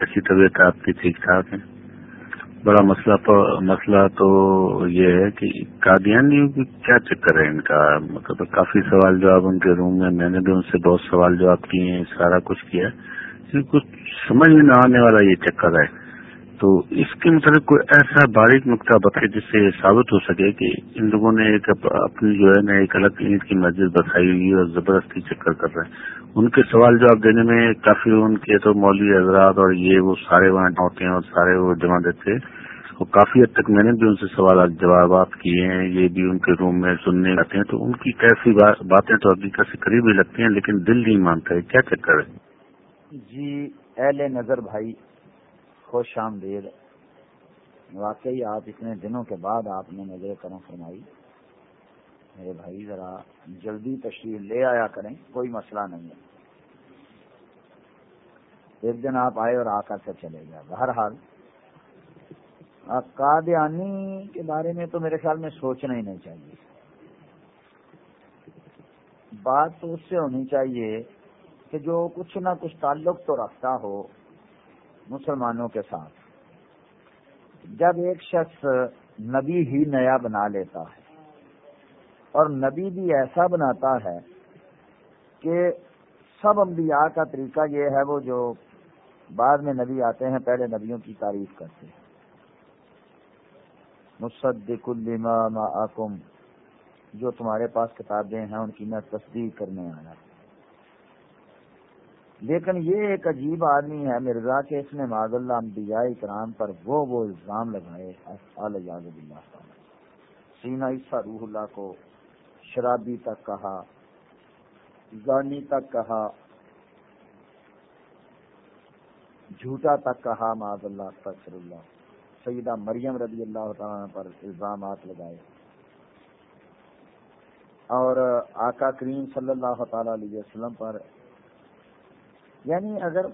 ایسی طبیعت آپ کی ٹھیک ٹھاک ہے بڑا مسئلہ تو مسئلہ تو یہ ہے کہ قادیانیوں کی کیا چکر ہے ان کا؟ مطلب کافی سوال جواب ان کے روم میں میں نے بھی ان سے بہت سوال جواب کیے ہیں، سارا کچھ کیا کچھ سمجھ میں نہ آنے والا یہ چکر ہے۔ تو اس کے مطلب کوئی ایسا باریک نقطہ بتائے جس سے یہ ثابت ہو سکے کہ ان لوگوں نے ایک اپنی جو ہے نا ایک الگ عید کی مسجد بسائی ہوئی اور زبردستی چکر کر رہے ہیں۔ ان کے سوال جواب دینے میں کافی ان کے تو مولوی حضرات اور یہ وہ سارے وہاں ہوتے ہیں اور سارے وہ جمع دیتے اور کافی حد تک میں نے بھی ان سے سوالات جوابات کیے ہیں، یہ بھی ان کے روم میں سننے آتے ہیں۔ تو ان کی کیسی باتیں تو حقیقت سے قریب ہی لگتی ہیں، لیکن دل نہیں مانتا ہے۔ کیا چکر ہے؟ جی اہل نظر بھائی خوش آمدید۔ واقعی آپ اتنے دنوں کے بعد آپ نے نظر کرم فرمائی۔ میرے بھائی، ذرا جلدی تشریف لے آیا کریں، کوئی مسئلہ نہیں ہے۔ ایک دن آپ آئے اور آ کر سے چلے گئے۔ بہرحال، قادیانی کے بارے میں تو میرے خیال میں سوچنا ہی نہیں چاہیے۔ بات تو اس سے ہونی چاہیے کہ جو کچھ نہ کچھ تعلق تو رکھتا ہو مسلمانوں کے ساتھ۔ جب ایک شخص نبی ہی نیا بنا لیتا ہے اور نبی بھی ایسا بناتا ہے کہ سب انبیاء کا طریقہ یہ ہے وہ جو بعد میں نبی آتے ہیں، پہلے نبیوں کی تعریف کرتے ہیں۔ مصدق الما آکم جو تمہارے پاس کتابیں ہیں، ان کی میں تصدیق کرنے آیا۔ لیکن یہ ایک عجیب آدمی ہے مرزا کہ اس نے معذ اللہ انبیاء کرام پر وہ وہ الزام لگائے سینا عیسیٰ روح اللہ کو شرابی تک کہا، زانی تک کہا، جھوٹا تک کہا معذ اللہ تخر اللہ۔ سیدہ مریم رضی اللہ تعالیٰ پر الزامات لگائے۔ اور آقا کریم صلی اللہ تعالی علیہ وسلم پر یعنی اگر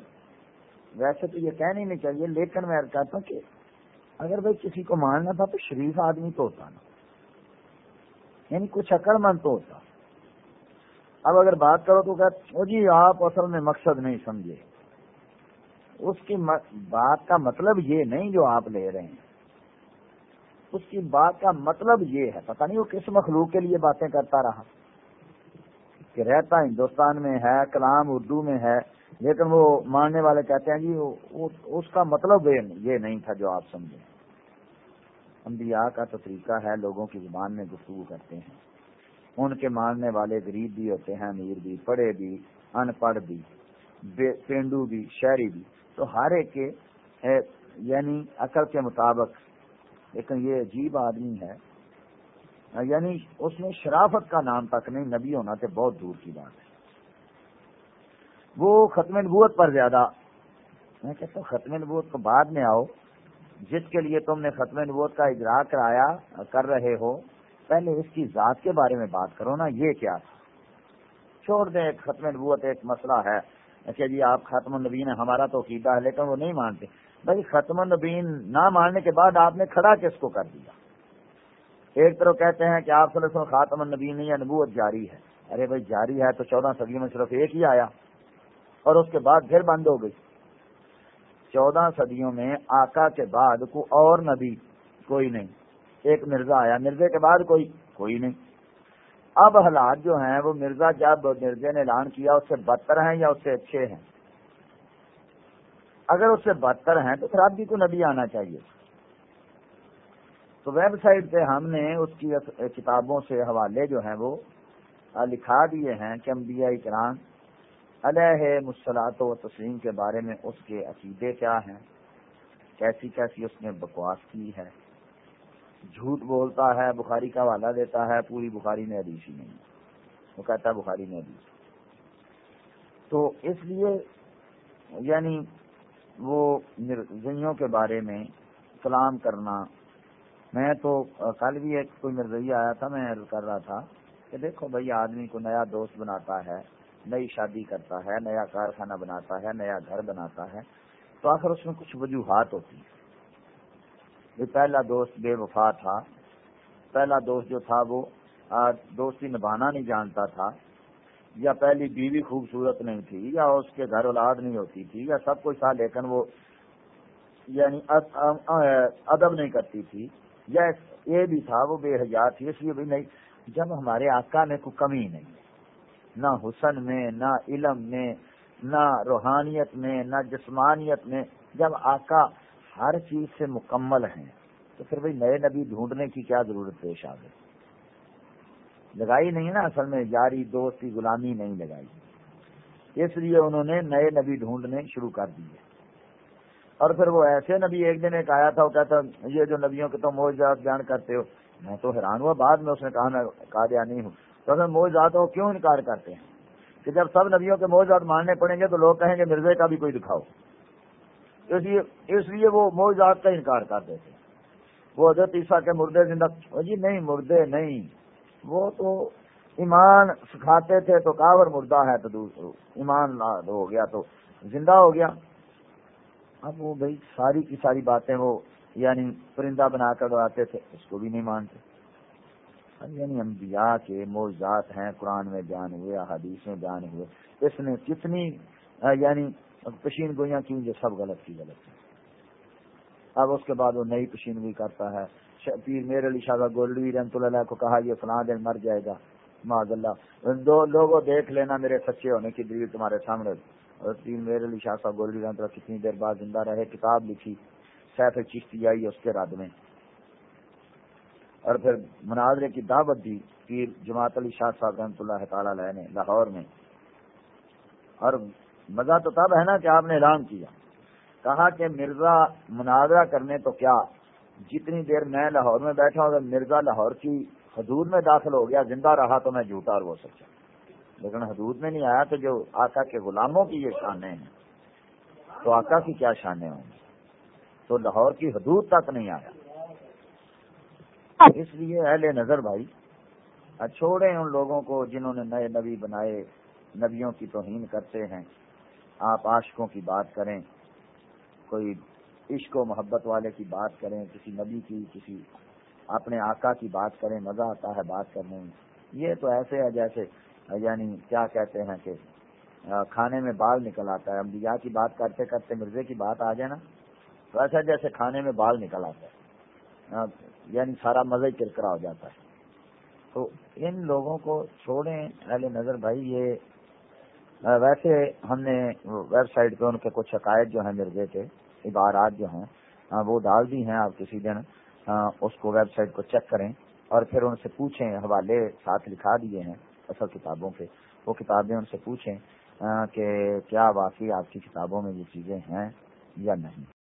ویسے تو یہ کہنے نہیں چاہیے، لیکن میں کہتا ہوں کہ اگر بھائی کسی کو ماننا تھا تو شریف آدمی تو ہوتا نا۔ یعنی کچھ عقل مند تو ہوتا۔ اب اگر بات کرو تو کہ جی آپ اصل میں مقصد نہیں سمجھے۔ اس کی بات کا مطلب یہ نہیں جو آپ لے رہے ہیں۔ اس کی بات کا مطلب یہ ہے، پتہ نہیں وہ کس مخلوق کے لیے باتیں کرتا رہا۔ کہ رہتا ہندوستان میں ہے، کلام اردو میں ہے۔ لیکن وہ ماننے والے کہتے ہیں جی اس کا مطلب یہ نہیں تھا جو آپ سمجھیں انبیاء کا تو طریقہ ہے، لوگوں کی زبان میں گفتگو کرتے ہیں۔ ان کے ماننے والے غریب بھی ہوتے ہیں، امیر بھی، پڑھے بھی، ان پڑھ بھی پینڈو بھی شہری بھی۔ تو ہر ایک کے یعنی عقل کے مطابق، لیکن یہ عجیب آدمی ہے۔ یعنی اس میں شرافت کا نام تک نہیں، نبی ہونا تو بہت دور کی بات ہے۔ وہ ختم نبوت پر زیادہ۔ میں کہتا ہوں ختم نبوت کو بعد میں آؤ۔ جس کے لیے تم نے ختم نبوت کا اجرا کرایا، کر رہے ہو، پہلے اس کی ذات کے بارے میں بات کرو نا، یہ کیا؟ تھا چھوڑ دیں، ایک ختم نبوت، ایک مسئلہ ہے۔ اچھا جی آپ ختم النبین ہمارا تو عقیدہ ہے، لیکن وہ نہیں مانتے۔ بھائی، ختم النبین نہ ماننے کے بعد آپ نے کھڑا کس کو کر دیا؟ ایک طرف کہتے ہیں کہ آپ صلی اللہ خاتم النبین یا نبوت جاری ہے۔ ارے بھائی، جاری ہے تو چودہ صدیوں میں صرف ایک ہی آیا۔ اور اس کے بعد پھر بند ہو گئی۔ چودہ صدیوں میں آقا کے بعد کو اور نبی کوئی نہیں۔ ایک مرزا آیا۔ مرزے کے بعد کوئی کوئی نہیں۔ اب حالات جو ہیں، وہ مرزا جب مرزے نے اعلان کیا، اس سے بدتر ہیں یا اس سے اچھے ہیں؟ اگر اس سے بدتر ہیں، تو پھر اب بھی کو نبی آنا چاہیے۔ تو ویب سائٹ پہ ہم نے اس کی کتابوں سے حوالے جو ہیں، وہ لکھا دیے ہیں کہ انبیاء کرام علیہ مسلاط و تسلیم کے بارے میں اس کے عقیدے کیا ہیں؟ کیسی کیسی اس نے بکواس کی ہے؟ جھوٹ بولتا ہے، بخاری کا حوالہ دیتا ہے، پوری بخاری میں حدیث ہی نہیں۔ وہ کہتا ہے بخاری میں حدیث۔ تو اس لیے یعنی وہ مرزیوں کے بارے میں سلام کرنا، میں تو کل بھی ایک کوئی مرزئی آیا تھا، میں کر رہا تھا کہ دیکھو بھائی، آدمی کو نیا دوست بناتا ہے۔ نئی شادی کرتا ہے، نیا کارخانہ بناتا ہے، نیا گھر بناتا ہے، تو آخر اس میں کچھ وجوہات ہوتی ہیں۔ پہلا دوست بے وفا تھا۔ پہلا دوست جو تھا وہ دوستی نبھانا نہیں جانتا تھا۔ یا پہلی بیوی خوبصورت نہیں تھی، یا اس کے گھر اولاد نہیں ہوتی تھی، یا سب کچھ تھا لیکن وہ یعنی ادب نہیں کرتی تھی۔ یا یہ بھی تھا وہ بے حیا تھی، اس لیے بھی نہیں۔ جب ہمارے آقا میں کوئی کمی نہیں۔ نہ حسن میں، نہ علم میں، نہ روحانیت میں، نہ جسمانیت میں، جب آقا ہر چیز سے مکمل ہیں، تو پھر بھائی نئے نبی ڈھونڈنے کی کیا ضرورت پیش آ گئی لگائی نہیں نا اصل میں، یاری دوستی غلامی نہیں لگائی۔ اس لیے انہوں نے نئے نبی ڈھونڈنے شروع کر دیے۔ اور پھر وہ ایسے نبی ایک دن ایک آیا تھا، وہ کہتا، یہ جو نبیوں کے تو موجات بیان کرتے ہو، میں تو حیران ہوا، بعد میں اس نے کہا، میں کہا دیا نہیں ہوں۔ تو اگر موجات ہو، کیوں انکار کرتے ہیں؟ کہ جب سب نبیوں کے موجات ماننے پڑیں گے تو لوگ کہیں گے مرزے کا بھی کوئی دکھاؤ۔ اس لیے اس لیے وہ موجات کا انکار کر دیتے وہ حضرت عیسیٰ کے مردے زندہ۔ جی نہیں، مردے نہیں۔ وہ تو ایمان سکھاتے تھے تو کاور مردہ ہے تو ایمان ہو گیا تو زندہ ہو گیا۔ اب وہ بھائی ساری کی ساری باتیں وہ یعنی پرندہ بنا کر آتے تھے، اس کو بھی نہیں مانتے۔ یعنی انبیاء کے موجات ہیں، قرآن میں بیان ہوئے حدیث میں بیان ہوئے۔ اس نے کتنی یعنی پشین گوئیاں کی جو سب غلط کی، غلط ہے اب اس کے بعد وہ نئی پشین گوئی کرتا ہے۔ پیر میرے علی شاہ گولڈوی رحمت اللہ کو کہا، یہ فلاں دن مر جائے گا۔ معذ اللہ دو لوگوں دیکھ لینا میرے سچے ہونے کی دلیل تمہارے سامنے۔ اور پیر میرے علی شاہ صاحب گولڈوی رحمت اللہ کتنی دیر بعد زندہ رہے، کتاب لکھی، سیف چشتی آئی اس کے رد میں۔ اور پھر مناظرے کی دعوت دی پیر جماعت علی شاہ صاحب رحمۃ اللہ تعالی علیہ نے لاہور میں۔ اور مزہ تو تب ہے نا کہ آپ نے اعلان کیا۔ کہا کہ مرزا مناظرہ کرنے تو کیا؟ جتنی دیر میں لاہور میں بیٹھا ہوں اگر مرزا لاہور کی حدود میں داخل ہو گیا، زندہ رہا تو میں جھوٹا اور وہ سچا۔ لیکن حدود میں نہیں آیا تو جو آقا کے غلاموں کی یہ شانیں ہیں، تو آقا کی کیا شانیں ہوں گی؟ تو لاہور کی حدود تک نہیں آیا۔ اس لیے اہل نظر بھائی چھوڑیں ان لوگوں کو جنہوں نے نئے نبی بنائے، نبیوں کی توہین کرتے ہیں۔ آپ عاشقوں کی بات کریں، کوئی عشق و محبت والے کی بات کریں، کسی نبی کی، کسی اپنے آقا کی بات کریں، مزہ آتا ہے بات کرنے میں۔ یہ تو ایسے ہے جیسے یعنی کیا کہتے ہیں کہ کھانے میں بال نکل آتا ہے، انبیاء کی بات کرتے کرتے مرزے کی بات آ جائے نا، تو ایسا جیسے کھانے میں بال نکل آتا ہے۔ ہاں، یعنی سارا مزہ ہی کرکرا ہو جاتا ہے۔ تو ان لوگوں کو چھوڑیں۔ اہل نظر بھائی، یہ ویسے ہم نے ویب سائٹ پہ ان کے کچھ شکایت جو ہیں مرزے کے عبارات جو ہیں ہاں، وہ ڈال دی ہیں آپ کسی دن۔ ہاں، اس کو ویب سائٹ کو چیک کریں اور پھر ان سے پوچھیں۔ حوالے ساتھ لکھا دیے ہیں اصل کتابوں کے وہ کتابیں ان سے پوچھیں کہ کیا واقعی آپ کی کتابوں میں یہ چیزیں ہیں یا نہیں۔